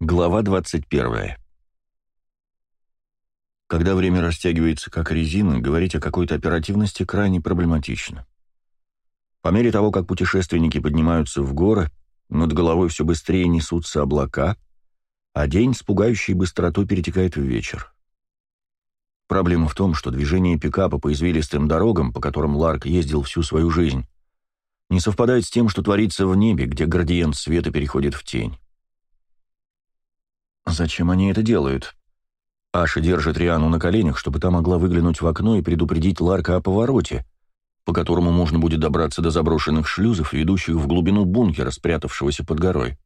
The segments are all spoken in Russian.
Глава 21. Когда время растягивается как резина, говорить о какой-то оперативности крайне проблематично. По мере того, как путешественники поднимаются в горы, над головой все быстрее несутся облака, а день с пугающей быстротой перетекает в вечер. Проблема в том, что движение пикапа по извилистым дорогам, по которым Ларк ездил всю свою жизнь, не совпадает с тем, что творится в небе, где градиент света переходит в тень. Зачем они это делают? Аша держит Риану на коленях, чтобы та могла выглянуть в окно и предупредить Ларка о повороте, по которому можно будет добраться до заброшенных шлюзов, ведущих в глубину бункера, спрятавшегося под горой.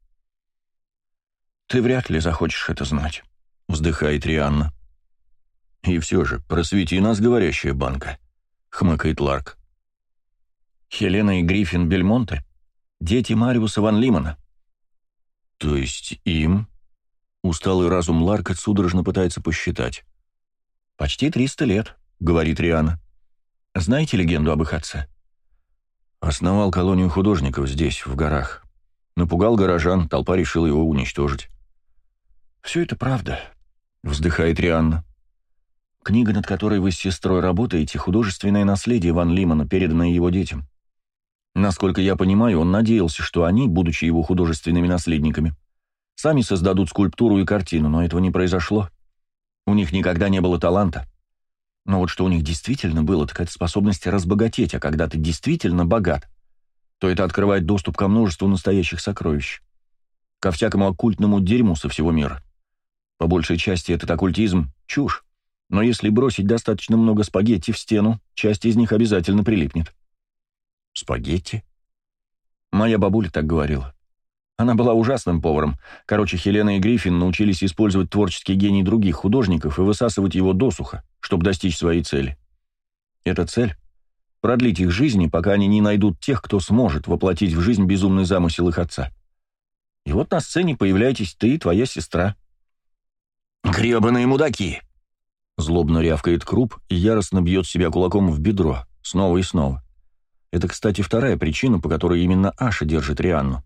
«Ты вряд ли захочешь это знать», — вздыхает Рианна. «И все же, просвети нас, говорящая банка», — хмыкает Ларк. «Хелена и Гриффин Бельмонте — дети Мариуса Ван Лимана». «То есть им Усталый разум Ларка судорожно пытается посчитать. «Почти триста лет», — говорит Риана. «Знаете легенду об их отце?» Основал колонию художников здесь, в горах. Напугал горожан, толпа решила его уничтожить. «Все это правда», — вздыхает Рианна. «Книга, над которой вы с сестрой работаете, художественное наследие Ван Лимана, переданное его детям. Насколько я понимаю, он надеялся, что они, будучи его художественными наследниками, Сами создадут скульптуру и картину, но этого не произошло. У них никогда не было таланта. Но вот что у них действительно было, так это способность разбогатеть, а когда ты действительно богат, то это открывает доступ ко множеству настоящих сокровищ. Ко всякому оккультному дерьму со всего мира. По большей части этот оккультизм — чушь. Но если бросить достаточно много спагетти в стену, часть из них обязательно прилипнет. Спагетти? Моя бабуля так говорила. Она была ужасным поваром. Короче, Хелена и Гриффин научились использовать творческий гений других художников и высасывать его досуха, чтобы достичь своей цели. Эта цель — продлить их жизни, пока они не найдут тех, кто сможет воплотить в жизнь безумный замысел их отца. И вот на сцене появляетесь ты и твоя сестра. «Гребаные мудаки!» Злобно рявкает Круп и яростно бьет себя кулаком в бедро, снова и снова. Это, кстати, вторая причина, по которой именно Аша держит Рианну.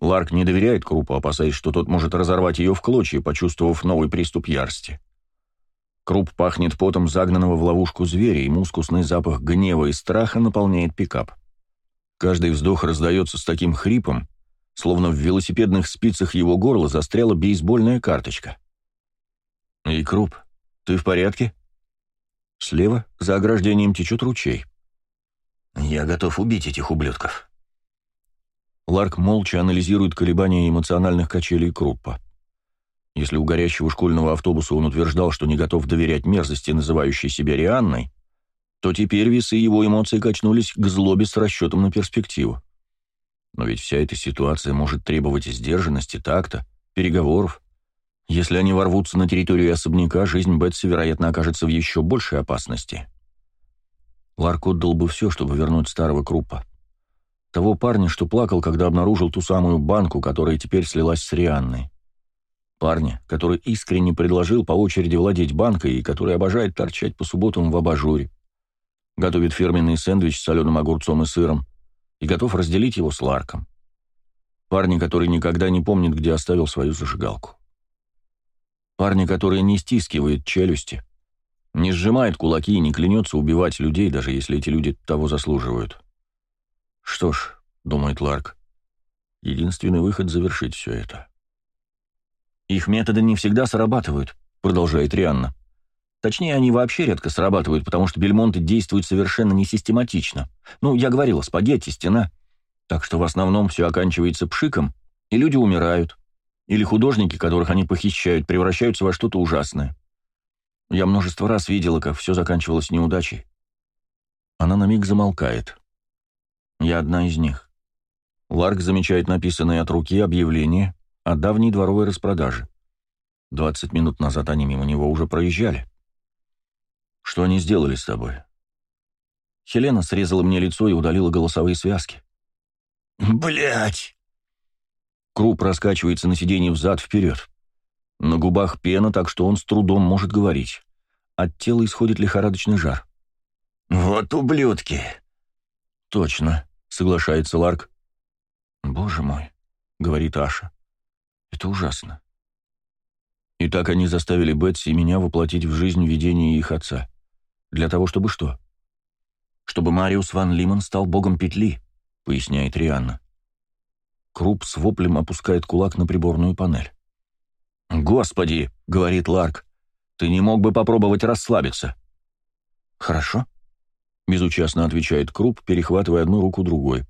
Ларк не доверяет Крупу, опасаясь, что тот может разорвать ее в клочья, почувствовав новый приступ ярости. Круп пахнет потом загнанного в ловушку зверя, и мускусный запах гнева и страха наполняет пикап. Каждый вздох раздается с таким хрипом, словно в велосипедных спицах его горла застряла бейсбольная карточка. «И, Круп, ты в порядке?» Слева, за ограждением, течет ручей. «Я готов убить этих ублюдков», Ларк молча анализирует колебания эмоциональных качелей Круппа. Если у горящего школьного автобуса он утверждал, что не готов доверять мерзости, называющей себя Рианной, то теперь весы его эмоций качнулись к злобе с расчетом на перспективу. Но ведь вся эта ситуация может требовать сдержанности, такта, переговоров. Если они ворвутся на территорию особняка, жизнь Бетси, вероятно, окажется в еще большей опасности. Ларк отдал бы все, чтобы вернуть старого Круппа. Того парня, что плакал, когда обнаружил ту самую банку, которая теперь слилась с Рианной. Парня, который искренне предложил по очереди владеть банкой и который обожает торчать по субботам в абажуре. Готовит фирменный сэндвич с соленым огурцом и сыром и готов разделить его с Ларком. Парни, который никогда не помнит, где оставил свою зажигалку. Парни, который не стискивает челюсти, не сжимает кулаки и не клянется убивать людей, даже если эти люди того заслуживают. Что ж, думает Ларк, единственный выход завершить все это. Их методы не всегда срабатывают, продолжает Рианна. Точнее, они вообще редко срабатывают, потому что бельмонты действуют совершенно несистематично. Ну, я говорила, спагетти, стена. Так что в основном все оканчивается пшиком, и люди умирают. Или художники, которых они похищают, превращаются во что-то ужасное. Я множество раз видела, как все заканчивалось неудачей. Она на миг замолкает. Я одна из них. Ларк замечает написанное от руки объявление о давней дворовой распродаже. Двадцать минут назад они мимо него уже проезжали. Что они сделали с тобой? Хелена срезала мне лицо и удалила голосовые связки. Блять! Круп раскачивается на сиденье взад-вперед. На губах пена, так что он с трудом может говорить. От тела исходит лихорадочный жар. «Вот ублюдки!» «Точно», — соглашается Ларк. «Боже мой», — говорит Аша. «Это ужасно. И так они заставили Бетси и меня воплотить в жизнь видение их отца. Для того, чтобы что? Чтобы Мариус Ван Лимон стал богом петли, поясняет Рианна. Круп с воплем опускает кулак на приборную панель. «Господи!» — говорит Ларк. «Ты не мог бы попробовать расслабиться?» «Хорошо», — безучастно отвечает Круп, перехватывая одну руку другой.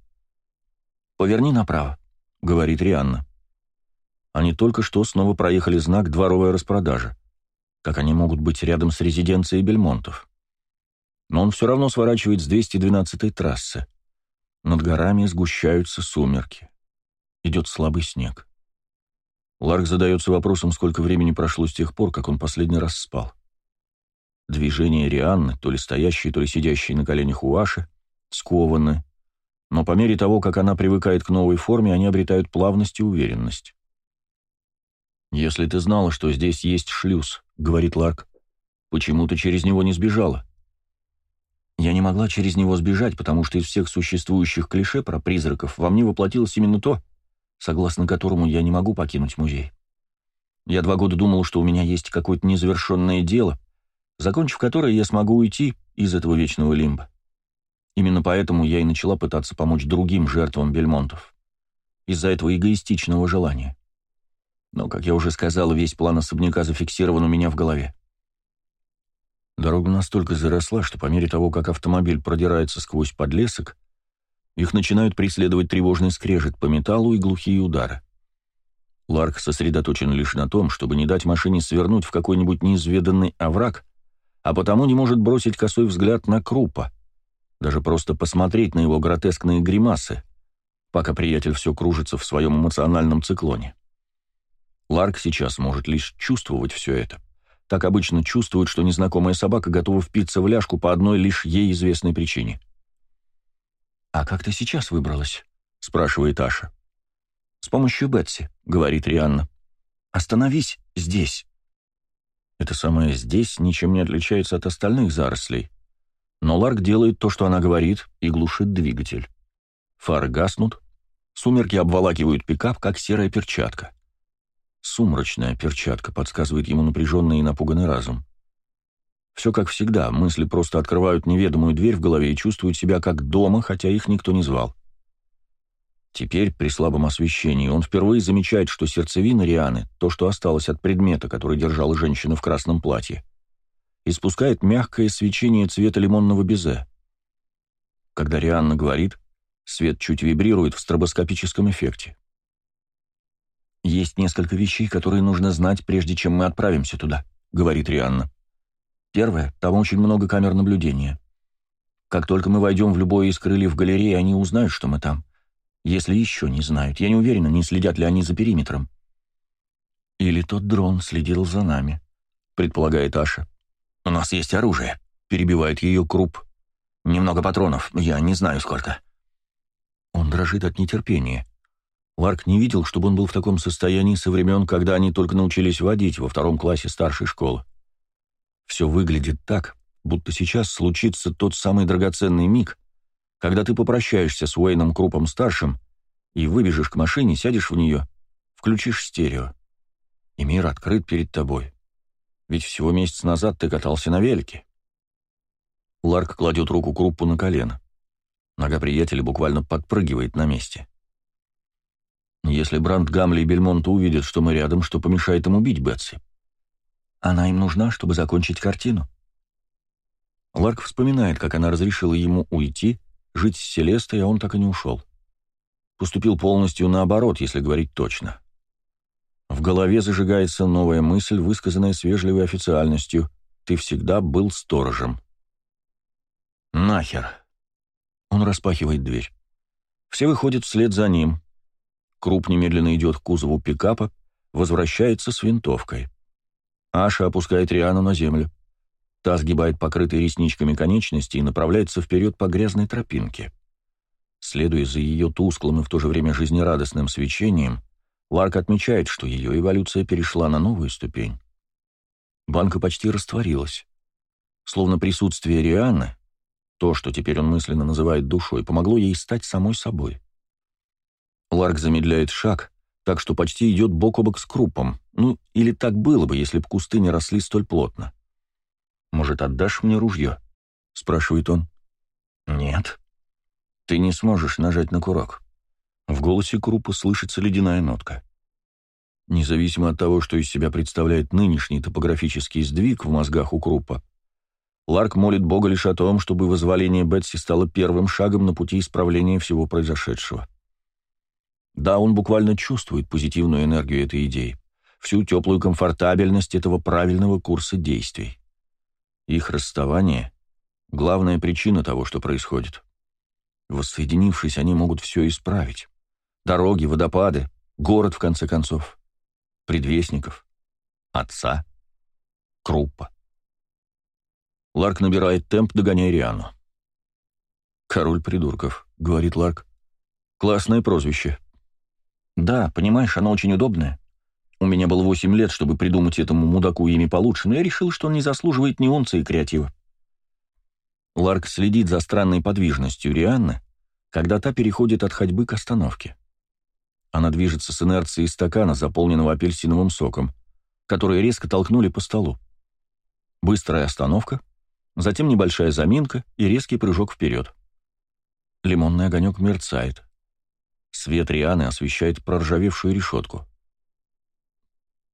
«Поверни направо», — говорит Рианна. Они только что снова проехали знак «Дворовая распродажа». Как они могут быть рядом с резиденцией Бельмонтов? Но он все равно сворачивает с 212-й трассы. Над горами сгущаются сумерки. Идет слабый снег. Ларк задается вопросом, сколько времени прошло с тех пор, как он последний раз спал. Движения Рианны, то ли стоящие, то ли сидящие на коленях у Аши, скованы, но по мере того, как она привыкает к новой форме, они обретают плавность и уверенность. «Если ты знала, что здесь есть шлюз», — говорит Ларк, — «почему ты через него не сбежала?» Я не могла через него сбежать, потому что из всех существующих клише про призраков во мне воплотилось именно то, согласно которому я не могу покинуть музей. Я два года думал, что у меня есть какое-то незавершенное дело, закончив которое я смогу уйти из этого вечного лимба. Именно поэтому я и начала пытаться помочь другим жертвам Бельмонтов. Из-за этого эгоистичного желания. Но, как я уже сказал, весь план особняка зафиксирован у меня в голове. Дорога настолько заросла, что по мере того, как автомобиль продирается сквозь подлесок, их начинают преследовать тревожный скрежет по металлу и глухие удары. Ларк сосредоточен лишь на том, чтобы не дать машине свернуть в какой-нибудь неизведанный овраг, а потому не может бросить косой взгляд на Крупа, даже просто посмотреть на его гротескные гримасы, пока приятель все кружится в своем эмоциональном циклоне. Ларк сейчас может лишь чувствовать все это. Так обычно чувствуют, что незнакомая собака готова впиться в ляжку по одной лишь ей известной причине. «А как ты сейчас выбралась?» — спрашивает Аша. «С помощью Бетси», — говорит Рианна. «Остановись здесь». Это самое «здесь» ничем не отличается от остальных зарослей. Но Ларк делает то, что она говорит, и глушит двигатель. Фары гаснут, сумерки обволакивают пикап, как серая перчатка. Сумрачная перчатка подсказывает ему напряженный и напуганный разум. Все как всегда, мысли просто открывают неведомую дверь в голове и чувствуют себя как дома, хотя их никто не звал. Теперь, при слабом освещении, он впервые замечает, что сердцевина Рианы, то, что осталось от предмета, который держала женщина в красном платье, испускает мягкое свечение цвета лимонного безе. Когда Рианна говорит, свет чуть вибрирует в стробоскопическом эффекте. «Есть несколько вещей, которые нужно знать, прежде чем мы отправимся туда», — говорит Рианна. «Первое, там очень много камер наблюдения. Как только мы войдем в любое из крыльев галереи, они узнают, что мы там. Если еще не знают, я не уверена, не следят ли они за периметром». «Или тот дрон следил за нами», — предполагает Аша. «У нас есть оружие», — перебивает ее Круп. «Немного патронов, я не знаю сколько». Он дрожит от нетерпения. Ларк не видел, чтобы он был в таком состоянии со времен, когда они только научились водить во втором классе старшей школы. Все выглядит так, будто сейчас случится тот самый драгоценный миг, когда ты попрощаешься с Уэйном Крупом-старшим и выбежишь к машине, сядешь в нее, включишь стерео. И мир открыт перед тобой. Ведь всего месяц назад ты катался на велике. Ларк кладет руку Круппу на колено. Нога приятеля буквально подпрыгивает на месте. Если Бранд, Гамли и Бельмонт увидят, что мы рядом, что помешает им убить Бетси? Она им нужна, чтобы закончить картину. Ларк вспоминает, как она разрешила ему уйти, жить с Селестой, а он так и не ушел. Поступил полностью наоборот, если говорить точно. В голове зажигается новая мысль, высказанная с вежливой официальностью. «Ты всегда был сторожем». «Нахер!» Он распахивает дверь. Все выходят вслед за ним. Круп немедленно идет к кузову пикапа, возвращается с винтовкой. Аша опускает Риану на землю. Та сгибает покрытые ресничками конечности и направляется вперед по грязной тропинке. Следуя за ее тусклым и в то же время жизнерадостным свечением, Ларк отмечает, что ее эволюция перешла на новую ступень. Банка почти растворилась. Словно присутствие Рианы, то, что теперь он мысленно называет душой, помогло ей стать самой собой. Ларк замедляет шаг, так что почти идет бок о бок с Крупом, Ну, или так было бы, если б кусты не росли столь плотно. «Может, отдашь мне ружье?» — спрашивает он. «Нет». «Ты не сможешь нажать на курок». В голосе Крупа слышится ледяная нотка. Независимо от того, что из себя представляет нынешний топографический сдвиг в мозгах у Крупа, Ларк молит Бога лишь о том, чтобы вызволение Бетси стало первым шагом на пути исправления всего произошедшего. Да, он буквально чувствует позитивную энергию этой идеи, всю теплую комфортабельность этого правильного курса действий. Их расставание — главная причина того, что происходит. Воссоединившись, они могут все исправить. Дороги, водопады, город, в конце концов. Предвестников, отца, Круппа. Ларк набирает темп, догоняя Риану. «Король придурков», — говорит Ларк. «Классное прозвище». «Да, понимаешь, оно очень удобное. У меня было восемь лет, чтобы придумать этому мудаку имя получше, но я решил, что он не заслуживает ни унции креатива». Ларк следит за странной подвижностью Рианны, когда та переходит от ходьбы к остановке. Она движется с инерцией стакана, заполненного апельсиновым соком, который резко толкнули по столу. Быстрая остановка, затем небольшая заминка и резкий прыжок вперед. Лимонный огонек мерцает. Свет Рианы освещает проржавевшую решетку.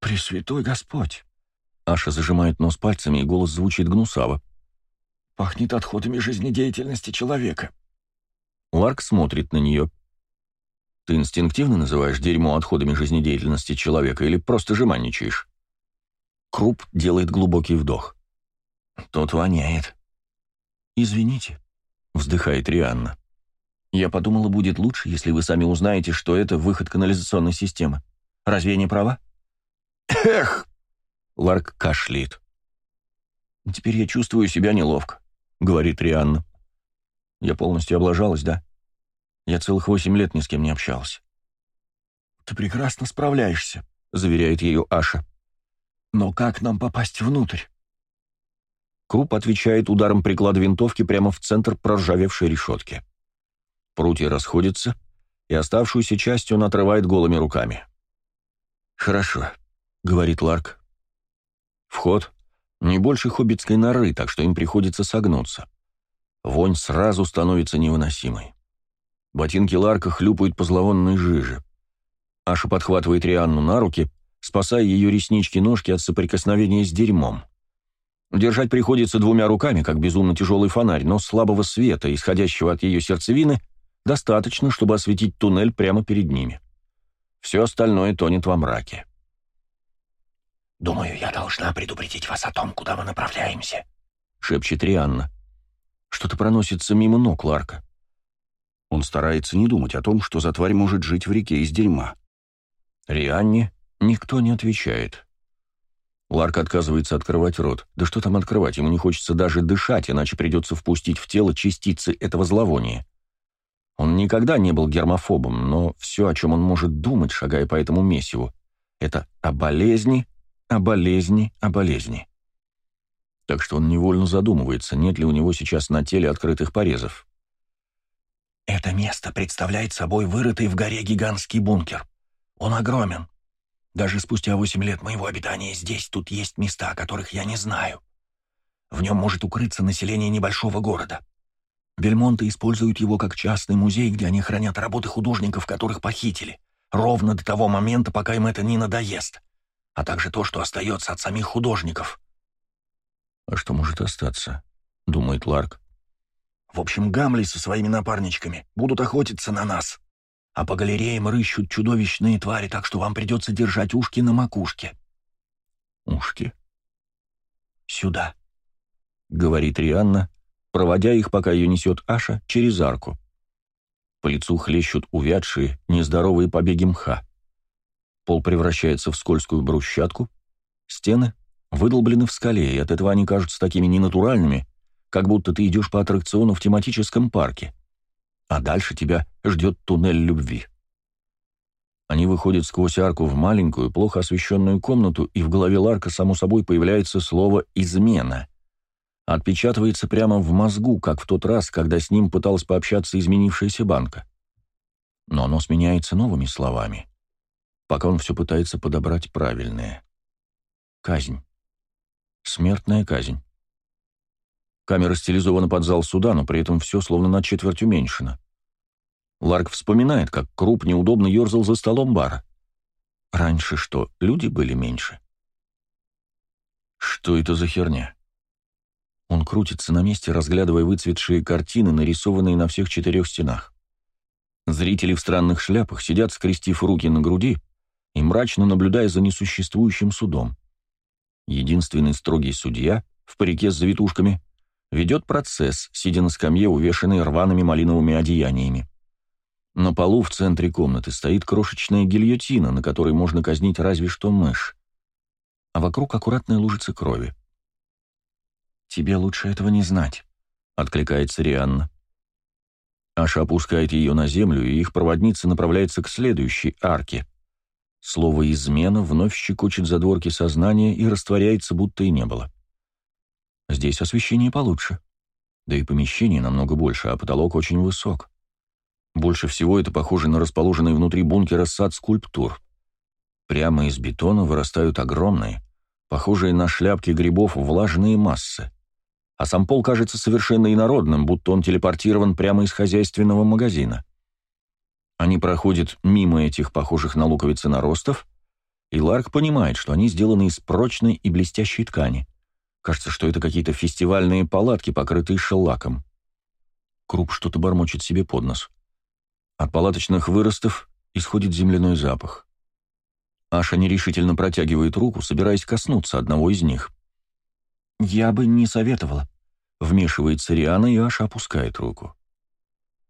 «Пресвятой Господь!» Аша зажимает нос пальцами, и голос звучит гнусаво. «Пахнет отходами жизнедеятельности человека». Ларк смотрит на нее. «Ты инстинктивно называешь дерьмо отходами жизнедеятельности человека или просто жеманничаешь?» Круп делает глубокий вдох. «Тут воняет». «Извините», — вздыхает Рианна. «Я подумала, будет лучше, если вы сами узнаете, что это выход канализационной системы. Разве я не права?» «Эх!» — Ларк кашляет. «Теперь я чувствую себя неловко», — говорит Рианна. «Я полностью облажалась, да? Я целых восемь лет ни с кем не общалась». «Ты прекрасно справляешься», — заверяет ее Аша. «Но как нам попасть внутрь?» Круп отвечает ударом приклада винтовки прямо в центр проржавевшей решетки. Прутья расходятся, и оставшуюся часть он отрывает голыми руками. «Хорошо», — говорит Ларк. Вход не больше хоббитской норы, так что им приходится согнуться. Вонь сразу становится невыносимой. Ботинки Ларка хлюпают по зловонной жиже. Аша подхватывает Рианну на руки, спасая ее реснички-ножки от соприкосновения с дерьмом. Держать приходится двумя руками, как безумно тяжелый фонарь, но слабого света, исходящего от ее сердцевины, достаточно, чтобы осветить туннель прямо перед ними. Все остальное тонет во мраке. «Думаю, я должна предупредить вас о том, куда мы направляемся», — шепчет Рианна. Что-то проносится мимо ног Ларка. Он старается не думать о том, что за тварь может жить в реке из дерьма. Рианне никто не отвечает. Ларк отказывается открывать рот. Да что там открывать, ему не хочется даже дышать, иначе придется впустить в тело частицы этого зловония. Он никогда не был гермофобом, но все, о чем он может думать, шагая по этому месиву, это о болезни, о болезни, о болезни. Так что он невольно задумывается, нет ли у него сейчас на теле открытых порезов. «Это место представляет собой вырытый в горе гигантский бункер. Он огромен. Даже спустя восемь лет моего обитания здесь тут есть места, о которых я не знаю. В нем может укрыться население небольшого города. Бельмонты используют его как частный музей, где они хранят работы художников, которых похитили, ровно до того момента, пока им это не надоест, а также то, что остается от самих художников. «А что может остаться?» — думает Ларк. «В общем, Гамли со своими напарничками будут охотиться на нас а по галереям рыщут чудовищные твари, так что вам придется держать ушки на макушке». «Ушки?» «Сюда», — говорит Рианна, проводя их, пока ее несет Аша, через арку. По лицу хлещут увядшие, нездоровые побеги мха. Пол превращается в скользкую брусчатку, стены выдолблены в скале, и от этого они кажутся такими ненатуральными, как будто ты идешь по аттракциону в тематическом парке а дальше тебя ждет туннель любви. Они выходят сквозь арку в маленькую, плохо освещенную комнату, и в голове Ларка, само собой, появляется слово «измена». Отпечатывается прямо в мозгу, как в тот раз, когда с ним пыталась пообщаться изменившаяся банка. Но оно сменяется новыми словами. Пока он все пытается подобрать правильное. Казнь. Смертная казнь. Камера стилизована под зал суда, но при этом все словно на четверть уменьшено. Ларк вспоминает, как Круп неудобно ерзал за столом бара. Раньше что, люди были меньше? Что это за херня? Он крутится на месте, разглядывая выцветшие картины, нарисованные на всех четырех стенах. Зрители в странных шляпах сидят, скрестив руки на груди и мрачно наблюдая за несуществующим судом. Единственный строгий судья, в парике с завитушками, ведет процесс, сидя на скамье, увешанной рваными малиновыми одеяниями. На полу в центре комнаты стоит крошечная гильотина, на которой можно казнить разве что мышь. А вокруг аккуратная лужица крови. «Тебе лучше этого не знать», — откликается Рианна. Аша опускает ее на землю, и их проводница направляется к следующей арке. Слово «измена» вновь щекочет задворки сознания и растворяется, будто и не было. Здесь освещение получше. Да и помещение намного больше, а потолок очень высок. Больше всего это похоже на расположенный внутри бункера сад скульптур. Прямо из бетона вырастают огромные, похожие на шляпки грибов, влажные массы. А сам пол кажется совершенно инородным, будто он телепортирован прямо из хозяйственного магазина. Они проходят мимо этих похожих на луковицы наростов, и Ларк понимает, что они сделаны из прочной и блестящей ткани. Кажется, что это какие-то фестивальные палатки, покрытые шеллаком. Круп что-то бормочет себе под нос. От палаточных выростов исходит земляной запах. Аша нерешительно протягивает руку, собираясь коснуться одного из них. «Я бы не советовала», — вмешивается Риана, и Аша опускает руку.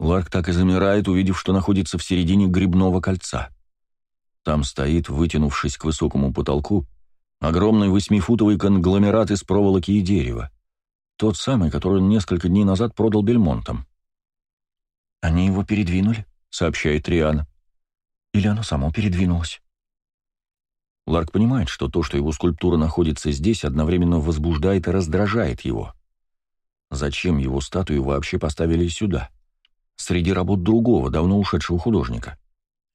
Ларк так и замирает, увидев, что находится в середине грибного кольца. Там стоит, вытянувшись к высокому потолку, огромный восьмифутовый конгломерат из проволоки и дерева. Тот самый, который он несколько дней назад продал Бельмонтам. «Они его передвинули?» сообщает Риана. Или оно само передвинулось? Ларк понимает, что то, что его скульптура находится здесь, одновременно возбуждает и раздражает его. Зачем его статую вообще поставили сюда? Среди работ другого, давно ушедшего художника.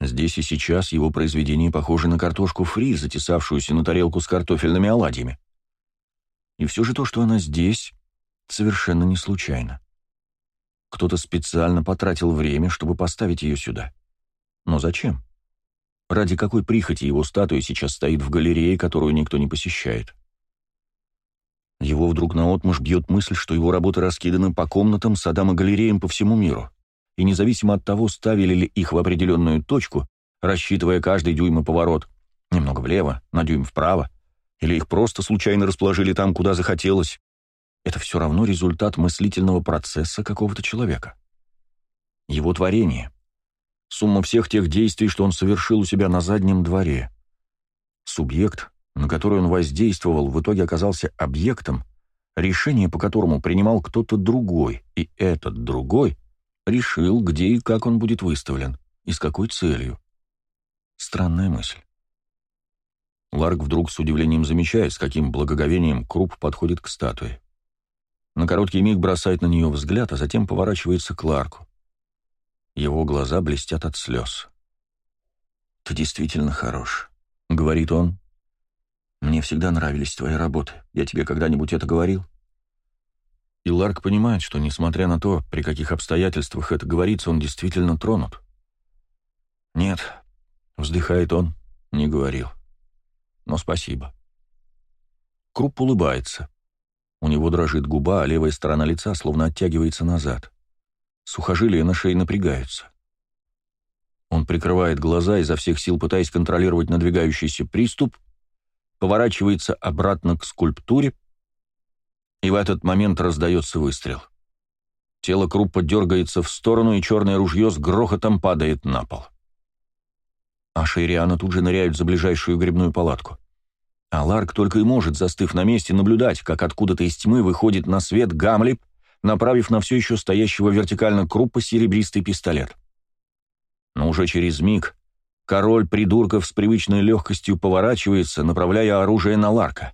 Здесь и сейчас его произведение похоже на картошку фри, затесавшуюся на тарелку с картофельными оладьями. И все же то, что она здесь, совершенно не случайно. Кто-то специально потратил время, чтобы поставить ее сюда. Но зачем? Ради какой прихоти его статуя сейчас стоит в галерее, которую никто не посещает? Его вдруг наотмашь бьет мысль, что его работы раскиданы по комнатам, садам и галереям по всему миру. И независимо от того, ставили ли их в определенную точку, рассчитывая каждый дюйм и поворот, немного влево, на дюйм вправо, или их просто случайно расположили там, куда захотелось, это все равно результат мыслительного процесса какого-то человека. Его творение. Сумма всех тех действий, что он совершил у себя на заднем дворе. Субъект, на который он воздействовал, в итоге оказался объектом, решение по которому принимал кто-то другой, и этот другой решил, где и как он будет выставлен, и с какой целью. Странная мысль. Ларк вдруг с удивлением замечает, с каким благоговением Круп подходит к статуе. На короткий миг бросает на нее взгляд, а затем поворачивается к Ларку. Его глаза блестят от слез. «Ты действительно хорош», — говорит он. «Мне всегда нравились твои работы. Я тебе когда-нибудь это говорил?» И Ларк понимает, что, несмотря на то, при каких обстоятельствах это говорится, он действительно тронут. «Нет», — вздыхает он, — «не говорил. Но спасибо». Круп улыбается. У него дрожит губа, а левая сторона лица словно оттягивается назад. Сухожилия на шее напрягаются. Он прикрывает глаза, изо всех сил пытаясь контролировать надвигающийся приступ, поворачивается обратно к скульптуре, и в этот момент раздается выстрел. Тело Круппа дергается в сторону, и черное ружье с грохотом падает на пол. Аша и Риана тут же ныряют за ближайшую грибную палатку. А Ларк только и может, застыв на месте, наблюдать, как откуда-то из тьмы выходит на свет Гамлип, направив на все еще стоящего вертикально крупа серебристый пистолет. Но уже через миг король придурков с привычной легкостью поворачивается, направляя оружие на Ларка.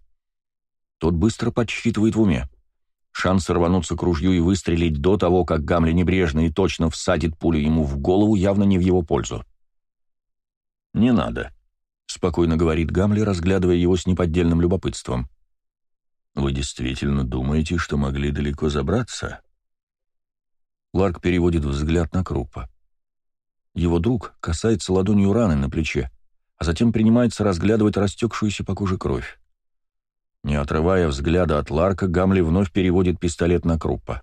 Тот быстро подсчитывает в уме. Шанс рвануться к ружью и выстрелить до того, как Гамли небрежно и точно всадит пулю ему в голову, явно не в его пользу. «Не надо», — спокойно говорит Гамли, разглядывая его с неподдельным любопытством. «Вы действительно думаете, что могли далеко забраться?» Ларк переводит взгляд на Крупа. Его друг касается ладонью раны на плече, а затем принимается разглядывать растекшуюся по коже кровь. Не отрывая взгляда от Ларка, Гамли вновь переводит пистолет на Круппа.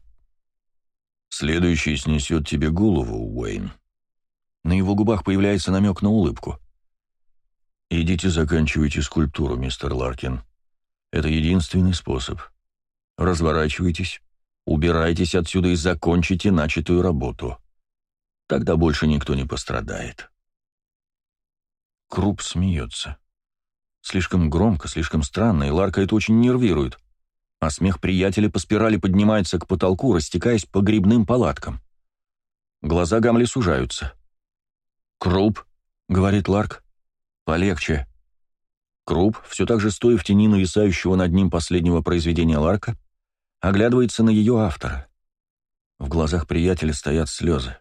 «Следующий снесет тебе голову, Уэйн». На его губах появляется намек на улыбку. «Идите заканчивайте скульптуру, мистер Ларкин. Это единственный способ. Разворачивайтесь, убирайтесь отсюда и закончите начатую работу. Тогда больше никто не пострадает». Круп смеется. Слишком громко, слишком странно, и Ларка это очень нервирует. А смех приятеля по спирали поднимается к потолку, растекаясь по грибным палаткам. Глаза Гамли сужаются. «Круп», — говорит Ларк, — «полегче». Круп, все так же стоя в тени нависающего над ним последнего произведения Ларка, оглядывается на ее автора. В глазах приятеля стоят слезы.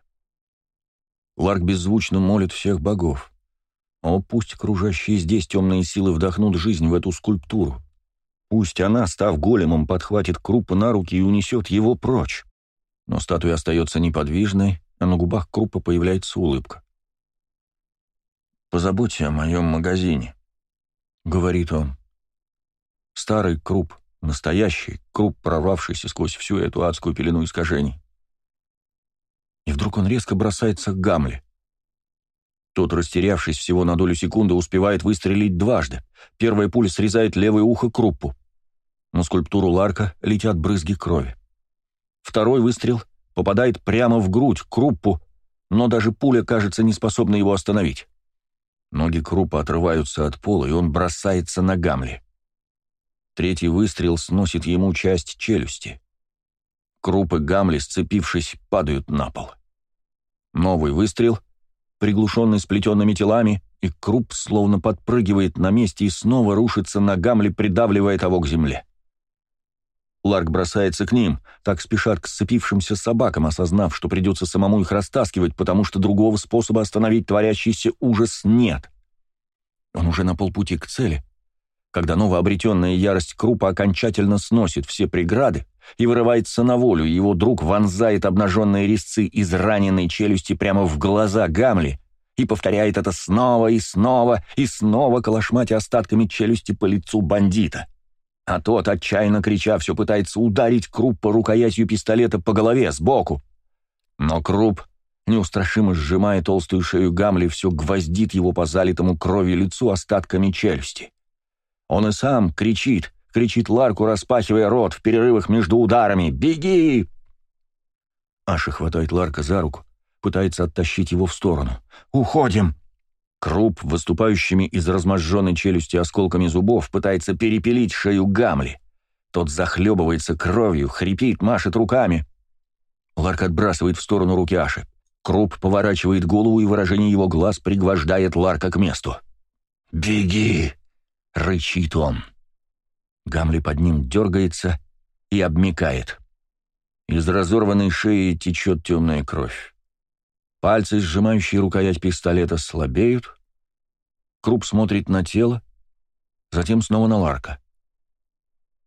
Ларк беззвучно молит всех богов. О, пусть кружащие здесь темные силы вдохнут жизнь в эту скульптуру. Пусть она, став големом, подхватит Крупа на руки и унесет его прочь. Но статуя остается неподвижной, а на губах Крупа появляется улыбка. «Позаботься о моем магазине», — говорит он. Старый Круп, настоящий Круп, прорвавшийся сквозь всю эту адскую пелену искажений. И вдруг он резко бросается к Гамле. Тот, растерявшись всего на долю секунды, успевает выстрелить дважды. Первая пуля срезает левое ухо Круппу. На скульптуру Ларка летят брызги крови. Второй выстрел попадает прямо в грудь Круппу, но даже пуля, кажется, не способна его остановить. Ноги Крупа отрываются от пола, и он бросается на Гамли. Третий выстрел сносит ему часть челюсти. Круп и Гамли, сцепившись, падают на пол. Новый выстрел — приглушенный сплетенными телами, и Круп словно подпрыгивает на месте и снова рушится на Гамле, придавливая того к земле. Ларк бросается к ним, так спешат к сцепившимся собакам, осознав, что придется самому их растаскивать, потому что другого способа остановить творящийся ужас нет. Он уже на полпути к цели, когда новообретенная ярость Крупа окончательно сносит все преграды и вырывается на волю, его друг вонзает обнаженные резцы из раненой челюсти прямо в глаза Гамли и повторяет это снова и снова и снова, калашматя остатками челюсти по лицу бандита. А тот, отчаянно крича, все пытается ударить Круппа рукоятью пистолета по голове, сбоку. Но Круп, неустрашимо сжимая толстую шею Гамли, все гвоздит его по залитому кровью лицу остатками челюсти. Он и сам кричит, кричит Ларку, распахивая рот в перерывах между ударами. «Беги!» Аша хватает Ларка за руку, пытается оттащить его в сторону. «Уходим!» Круп, выступающими из разможженной челюсти осколками зубов, пытается перепилить шею Гамли. Тот захлебывается кровью, хрипит, машет руками. Ларк отбрасывает в сторону руки Аши. Круп поворачивает голову, и выражение его глаз пригвождает Ларка к месту. «Беги!» — рычит он. Гамли под ним дергается и обмикает. Из разорванной шеи течет темная кровь. Пальцы, сжимающие рукоять пистолета, слабеют. Круп смотрит на тело, затем снова на Ларка.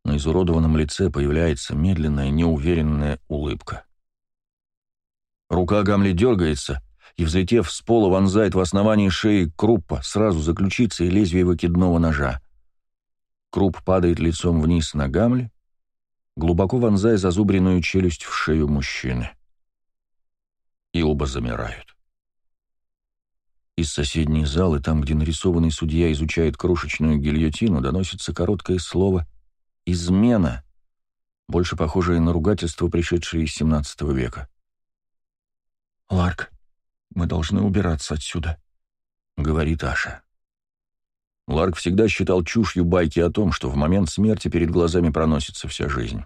На изуродованном лице появляется медленная, неуверенная улыбка. Рука Гамли дергается, и, взлетев с пола, вонзает в основании шеи Круппа сразу за ключицей лезвие выкидного ножа. Круп падает лицом вниз на Гамле, глубоко вонзая зазубренную челюсть в шею мужчины. И оба замирают. Из соседней залы, там, где нарисованный судья изучает крошечную гильотину, доносится короткое слово «измена», больше похожее на ругательство, пришедшее из XVII века. «Ларк, мы должны убираться отсюда», — говорит Аша. Ларк всегда считал чушью байки о том, что в момент смерти перед глазами проносится вся жизнь.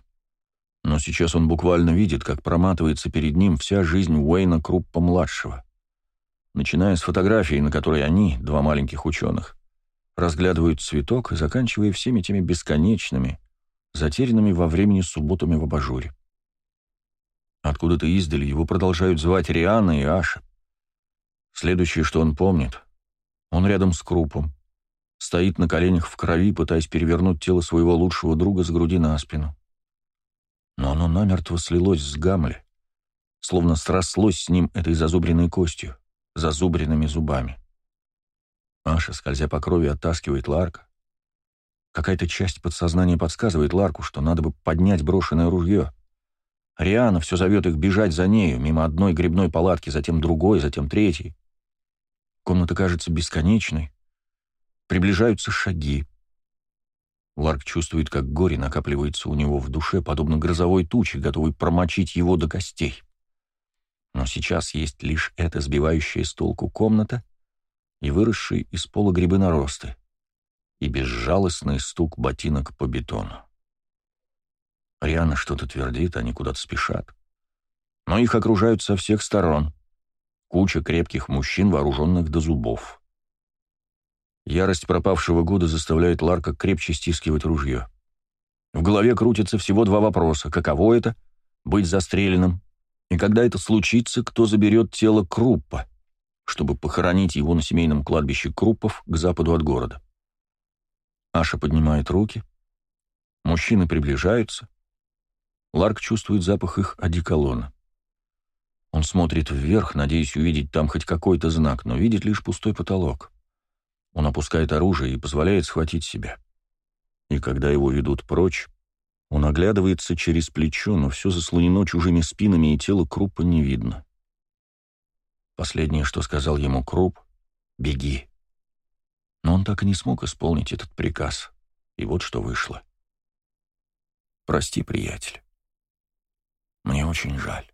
Но сейчас он буквально видит, как проматывается перед ним вся жизнь Уэйна Круппа-младшего. Начиная с фотографии, на которой они, два маленьких ученых, разглядывают цветок и заканчивая всеми теми бесконечными, затерянными во времени субботами в абажуре. Откуда-то издали его продолжают звать Риана и Аша. Следующее, что он помнит, он рядом с Крупом, Стоит на коленях в крови, пытаясь перевернуть тело своего лучшего друга с груди на спину. Но оно намертво слилось с Гамли, словно срослось с ним этой зазубренной костью, зазубренными зубами. Аша, скользя по крови, оттаскивает Ларка. Какая-то часть подсознания подсказывает Ларку, что надо бы поднять брошенное ружье. Риана все зовет их бежать за нею, мимо одной грибной палатки, затем другой, затем третьей. Комната кажется бесконечной. Приближаются шаги. Ларк чувствует, как горе накапливается у него в душе, подобно грозовой туче, готовой промочить его до костей. Но сейчас есть лишь эта сбивающая с толку комната и выросшие из пола грибы наросты, и безжалостный стук ботинок по бетону. Риана что-то твердит, они куда-то спешат. Но их окружают со всех сторон. Куча крепких мужчин, вооруженных до зубов. Ярость пропавшего года заставляет Ларка крепче стискивать ружье. В голове крутятся всего два вопроса. Каково это — быть застреленным? И когда это случится, кто заберет тело Круппа, чтобы похоронить его на семейном кладбище Круппов к западу от города? Аша поднимает руки. Мужчины приближаются. Ларк чувствует запах их одеколона. Он смотрит вверх, надеясь увидеть там хоть какой-то знак, но видит лишь пустой потолок. Он опускает оружие и позволяет схватить себя. И когда его ведут прочь, он оглядывается через плечо, но все заслонено чужими спинами, и тело Крупа не видно. Последнее, что сказал ему Круп — «Беги». Но он так и не смог исполнить этот приказ. И вот что вышло. «Прости, приятель. Мне очень жаль».